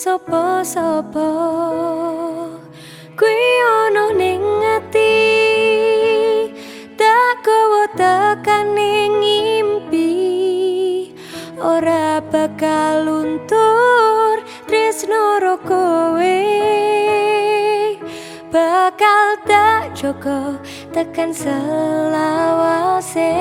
sopo sopo kui ono ning ati takowo tekan ning impi. Ora bakal luntur tresno kowe. Bakal tak joko tekan selawase.